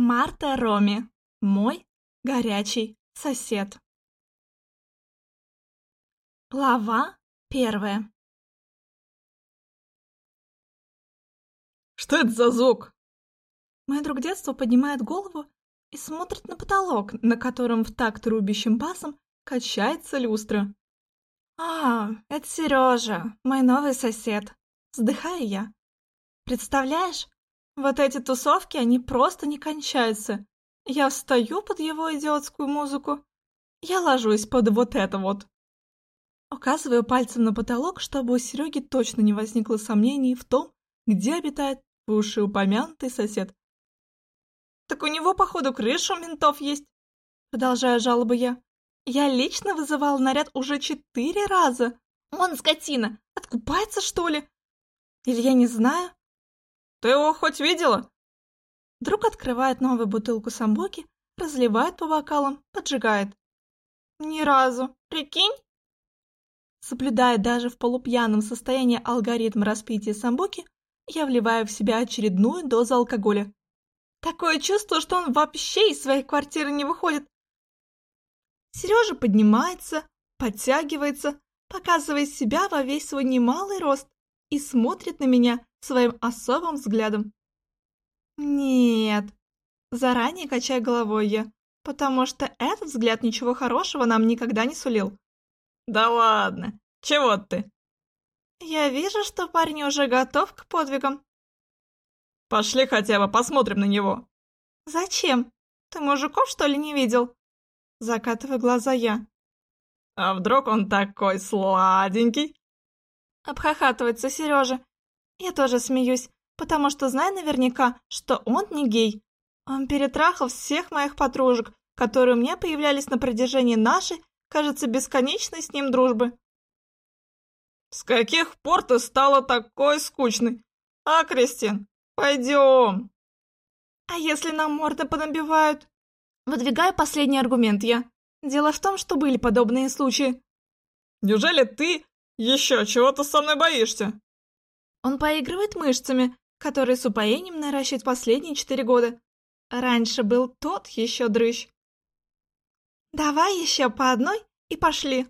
Марта Роми. Мой горячий сосед. Глава первая. Что это за звук? Мой друг детства поднимает голову и смотрит на потолок, на котором в такт рубящим басом качается люстра. «А, это Сережа, мой новый сосед», — вздыхаю я. «Представляешь, вот эти тусовки, они просто не кончаются. Я встаю под его идиотскую музыку. Я ложусь под вот это вот. Указываю пальцем на потолок, чтобы у Сереги точно не возникло сомнений в том, где обитает вышеупомянутый сосед. «Так у него, походу, крыша у ментов есть», — продолжаю жалобы я. «Я лично вызывал наряд уже четыре раза. Он, скотина, откупается, что ли? Или я не знаю?» Ты его хоть видела?» Друг открывает новую бутылку самбуки, разливает по бокалам, поджигает. «Ни разу. Прикинь?» Соблюдая даже в полупьяном состоянии алгоритм распития самбуки, я вливаю в себя очередную дозу алкоголя. Такое чувство, что он вообще из своей квартиры не выходит. Сережа поднимается, подтягивается, показывая себя во весь свой немалый рост и смотрит на меня своим особым взглядом. Нет, заранее качаю головой я, потому что этот взгляд ничего хорошего нам никогда не сулил. Да ладно, чего ты? Я вижу, что парень уже готов к подвигам. Пошли хотя бы посмотрим на него. Зачем? Ты мужиков, что ли, не видел? Закатываю глаза я. А вдруг он такой сладенький? Обхахатывается Сережа. Я тоже смеюсь, потому что знаю наверняка, что он не гей. Он перетрахал всех моих подружек, которые у меня появлялись на протяжении нашей, кажется, бесконечной с ним дружбы. «С каких пор ты стала такой скучной? А, Кристин, пойдем!» «А если нам морды понабивают?» Выдвигаю последний аргумент я. Дело в том, что были подобные случаи. «Неужели ты еще чего-то со мной боишься?» Он поигрывает мышцами, которые с упоением наращивает последние четыре года. Раньше был тот еще дрыщ. «Давай еще по одной и пошли!»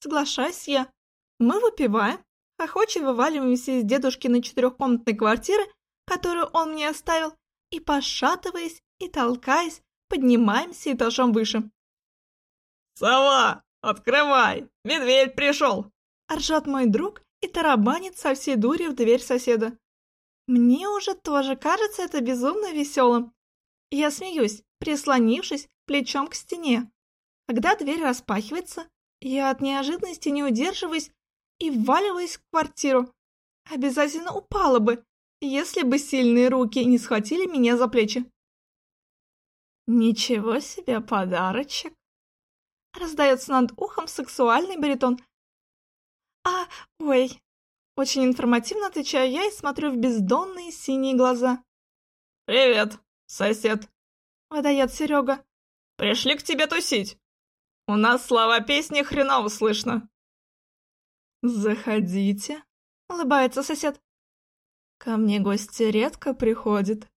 Соглашаюсь я. Мы выпиваем, охоче вываливаемся из дедушкиной четырехкомнатной квартиры, которую он мне оставил, и, пошатываясь и толкаясь, поднимаемся этажом выше. «Сова, открывай! Медведь пришел!» ржет мой друг и тарабанит со всей дури в дверь соседа. Мне уже тоже кажется это безумно веселым. Я смеюсь, прислонившись плечом к стене. Когда дверь распахивается, я от неожиданности не удерживаюсь и вваливаюсь в квартиру. Обязательно упала бы, если бы сильные руки не схватили меня за плечи. «Ничего себе подарочек!» Раздается над ухом сексуальный баритон, «А, ой!» Очень информативно отвечаю я и смотрю в бездонные синие глаза. «Привет, сосед!» Выдает Серега. «Пришли к тебе тусить. У нас слова песни хреново слышно». «Заходите», — улыбается сосед. «Ко мне гости редко приходят».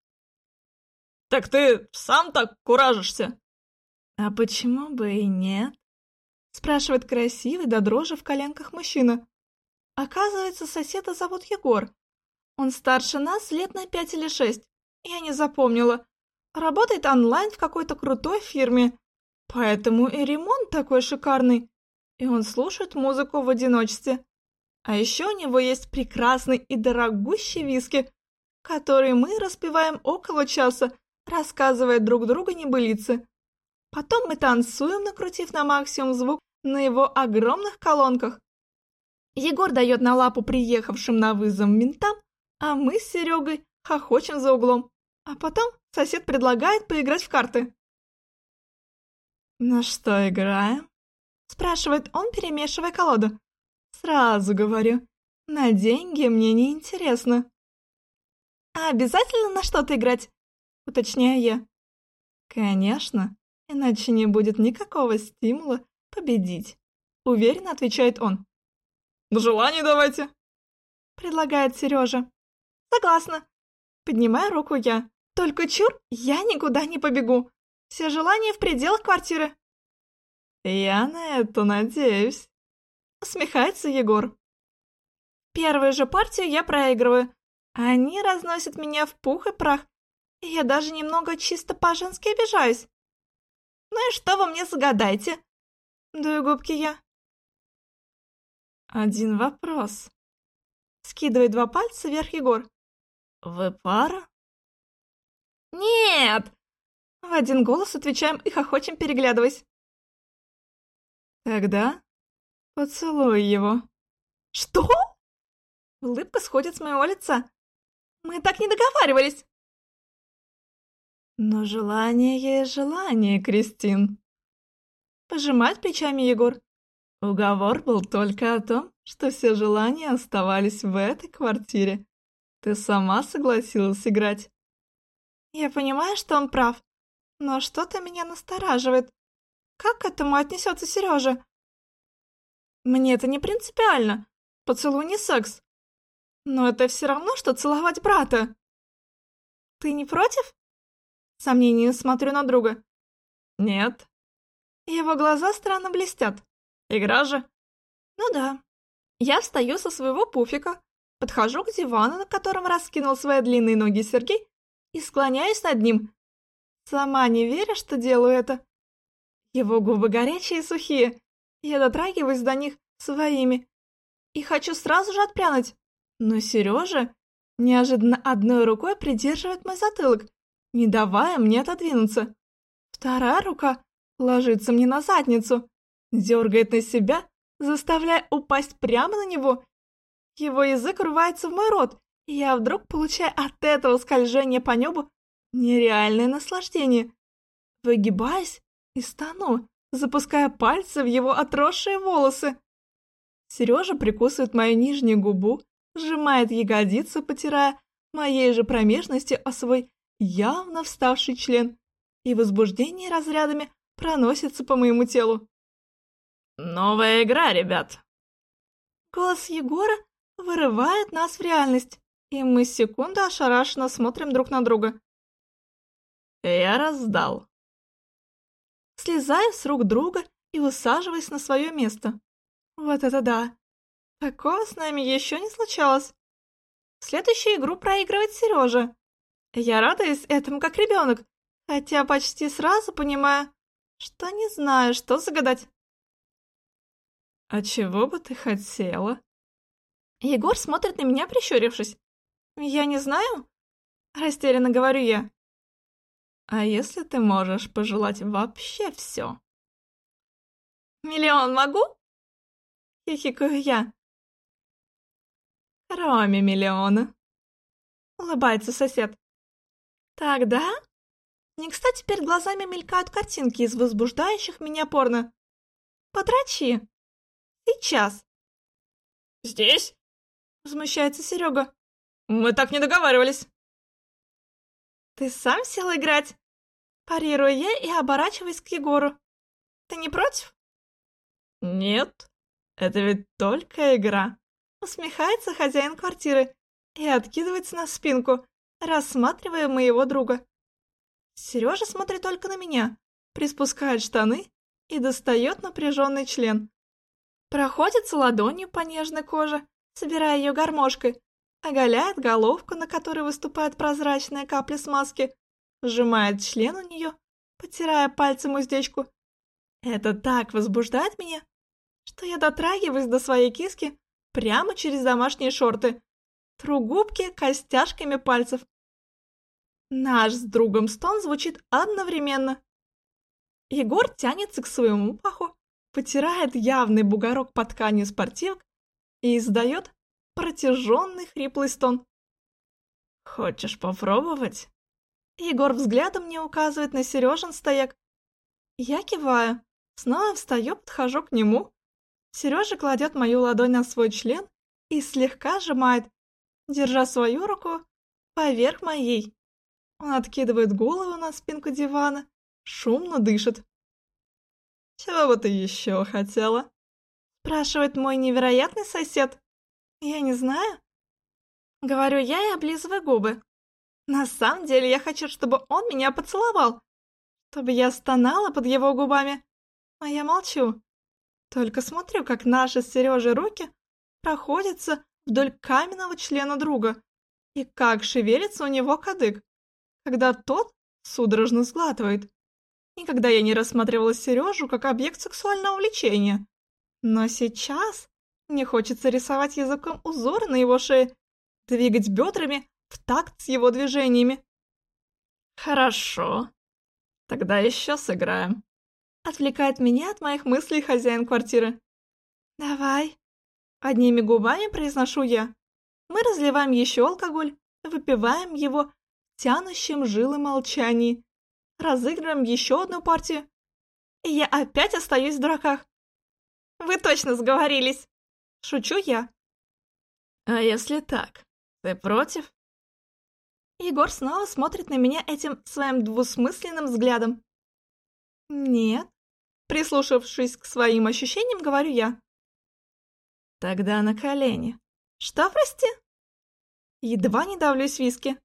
«Так ты сам так куражишься?» «А почему бы и нет?» Спрашивает красивый до дрожи в коленках мужчина. Оказывается, соседа зовут Егор. Он старше нас лет на пять или шесть. Я не запомнила. Работает онлайн в какой-то крутой фирме. Поэтому и ремонт такой шикарный. И он слушает музыку в одиночестве. А еще у него есть прекрасный и дорогущий виски, который мы распиваем около часа, рассказывая друг другу небылицы. Потом мы танцуем, накрутив на максимум звук на его огромных колонках. Егор дает на лапу приехавшим на вызов ментам, а мы с Серегой хохочем за углом. А потом сосед предлагает поиграть в карты. «На что играем?» – спрашивает он, перемешивая колоду. «Сразу говорю, на деньги мне не интересно». «А обязательно на что-то играть?» – уточняю я. «Конечно, иначе не будет никакого стимула победить», — уверенно отвечает он. «На желание давайте», — предлагает Сережа. «Согласна». Поднимаю руку я. Только чур, я никуда не побегу. Все желания в пределах квартиры. Я на это надеюсь. Усмехается Егор. Первую же партию я проигрываю. Они разносят меня в пух и прах. Я даже немного чисто по-женски обижаюсь. Ну и что вы мне загадайте? Дую губки я. Один вопрос. Скидывает два пальца вверх Егор. Вы пара? Нет! В один голос отвечаем и хохочем, переглядываясь. Тогда поцелуй его. Что? Улыбка сходит с моего лица. Мы так не договаривались. Но желание есть желание, Кристин. Пожимает плечами Егор. Уговор был только о том, что все желания оставались в этой квартире. Ты сама согласилась играть. Я понимаю, что он прав, но что-то меня настораживает. Как к этому отнесется Сережа? Мне это не принципиально. Поцелуй не секс. Но это все равно, что целовать брата. Ты не против? Сомнением смотрю на друга. Нет. Его глаза странно блестят. Игра же. Ну да. Я встаю со своего пуфика, подхожу к дивану, на котором раскинул свои длинные ноги Сергей, и склоняюсь над ним. Сама не веря, что делаю это. Его губы горячие и сухие. Я дотрагиваюсь до них своими. И хочу сразу же отпрянуть. Но Сережа неожиданно одной рукой придерживает мой затылок, не давая мне отодвинуться. Вторая рука ложится мне на задницу, дергает на себя, заставляя упасть прямо на него. Его язык рвается в мой рот, и я вдруг получаю от этого скольжения по небу нереальное наслаждение. Выгибаясь и стану, запуская пальцы в его отросшие волосы. Сережа прикусывает мою нижнюю губу, сжимает ягодицу, потирая моей же промежностью о свой явно вставший член, и возбуждение разрядами проносится по моему телу. «Новая игра, ребят!» Голос Егора вырывает нас в реальность, и мы секунду ошарашенно смотрим друг на друга. «Я раздал». Слезаю с рук друга и усаживаясь на свое место. Вот это да! Такого с нами еще не случалось. Следующую игру проигрывает Сережа. Я радуюсь этому как ребенок, хотя почти сразу понимаю, что не знаю, что загадать. «А чего бы ты хотела?» Егор смотрит на меня, прищурившись. «Я не знаю?» Растерянно говорю я. «А если ты можешь пожелать вообще все?» «Миллион могу?» Хихикаю я. «Кроме миллиона», — улыбается сосед. «Тогда...» Не кстати, перед глазами мелькают картинки из возбуждающих меня порно. «Подрачи!» Сейчас. Здесь? Возмущается Серега. Мы так не договаривались. Ты сам сел играть? Парирую я и оборачиваюсь к Егору. Ты не против? Нет, это ведь только игра. Усмехается хозяин квартиры и откидывается на спинку, рассматривая моего друга. Сережа смотрит только на меня, приспускает штаны и достает напряженный член. Проходится ладонью по нежной коже, собирая ее гармошкой, оголяет головку, на которой выступает прозрачная капля смазки, сжимает член у нее, потирая пальцем уздечку. Это так возбуждает меня, что я дотрагиваюсь до своей киски прямо через домашние шорты, тру губки костяшками пальцев. Наш с другом стон звучит одновременно. Егор тянется к своему паху, потирает явный бугорок по ткани спортивок и издает протяженный хриплый стон. «Хочешь попробовать?» Егор взглядом не указывает на Сережин стояк. Я киваю, снова встаю, подхожу к нему. Сережа кладет мою ладонь на свой член и слегка сжимает, держа свою руку поверх моей. Он откидывает голову на спинку дивана, шумно дышит. «Чего бы ты еще хотела?» Спрашивает мой невероятный сосед. Я не знаю. Говорю я и облизываю губы. На самом деле я хочу, чтобы он меня поцеловал, чтобы я стонала под его губами. А я молчу. Только смотрю, как наши с Сережей руки проходятся вдоль каменного члена друга, и как шевелится у него кадык, когда тот судорожно сглатывает. Никогда я не рассматривала Сережу как объект сексуального влечения. Но сейчас мне хочется рисовать языком узоры на его шее, двигать бедрами в такт с его движениями. Хорошо. Тогда еще сыграем. Отвлекает меня от моих мыслей хозяин квартиры. Давай. Одними губами произношу я. Мы разливаем еще алкоголь, выпиваем его тянущим жилы молчании, разыгрываем еще одну партию, и я опять остаюсь в дураках. Вы точно сговорились. Шучу я. А если так, ты против? Егор снова смотрит на меня этим своим двусмысленным взглядом. Нет. Прислушавшись к своим ощущениям, говорю я. Тогда на колени. Что, прости? Едва не давлюсь виски.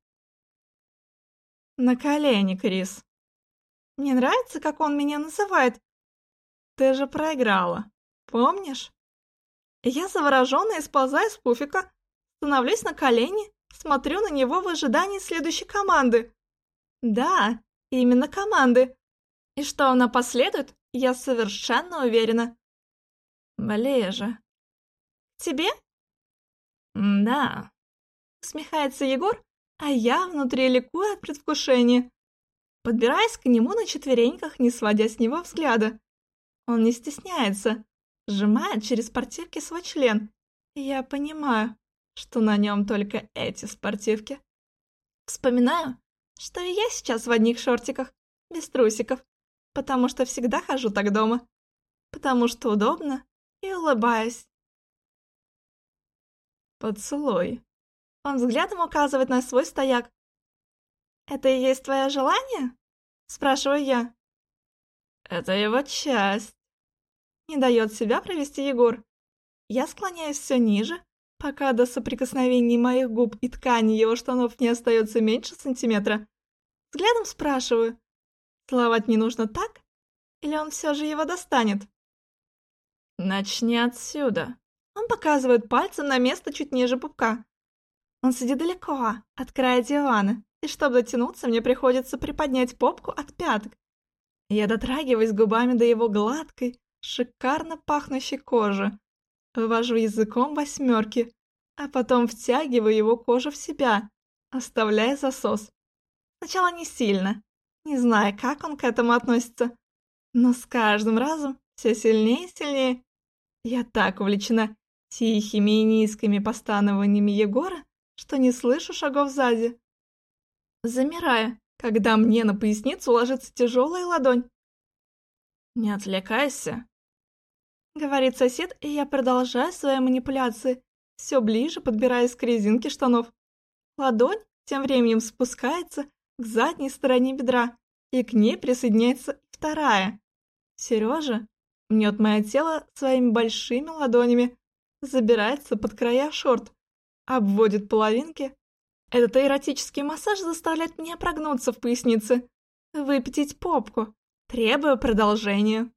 На колени, Крис. Мне нравится, как он меня называет. Ты же проиграла, помнишь? Я завороженно сползаю с пуфика, становлюсь на колени, смотрю на него в ожидании следующей команды. Да, именно команды. И что она последует, я совершенно уверена. Ближе. Тебе? Да. Усмехается Егор, а я внутри ликую от предвкушения. Подбираясь к нему на четвереньках, не сводя с него взгляда. Он не стесняется, сжимает через спортивки свой член. Я понимаю, что на нем только эти спортивки. Вспоминаю, что и я сейчас в одних шортиках, без трусиков, потому что всегда хожу так дома, потому что удобно и улыбаюсь. Поцелуй. Он взглядом указывает на свой стояк. «Это и есть твое желание?» Спрашиваю я. «Это его часть». Не дает себя провести Егор. Я склоняюсь все ниже, пока до соприкосновений моих губ и ткани его штанов не остается меньше сантиметра. Взглядом спрашиваю, целовать не нужно так? Или он все же его достанет? «Начни отсюда». Он показывает пальцем на место чуть ниже пупка. Он сидит далеко, от края дивана, и чтобы дотянуться, мне приходится приподнять попку от пяток. Я дотрагиваюсь губами до его гладкой, шикарно пахнущей кожи. Вывожу языком восьмерки, а потом втягиваю его кожу в себя, оставляя засос. Сначала не сильно, не зная, как он к этому относится, но с каждым разом все сильнее и сильнее. Я так увлечена тихими и низкими постанованиями Егора, что не слышу шагов сзади. Замираю, когда мне на поясницу ложится тяжелая ладонь. «Не отвлекайся», — говорит сосед, и я продолжаю свои манипуляции, все ближе подбираясь к резинке штанов. Ладонь тем временем спускается к задней стороне бедра, и к ней присоединяется вторая. Сережа мнет мое тело своими большими ладонями, забирается под края шорт, обводит половинки. Этот эротический массаж заставляет меня прогнуться в пояснице, выпятить попку, требуя продолжения.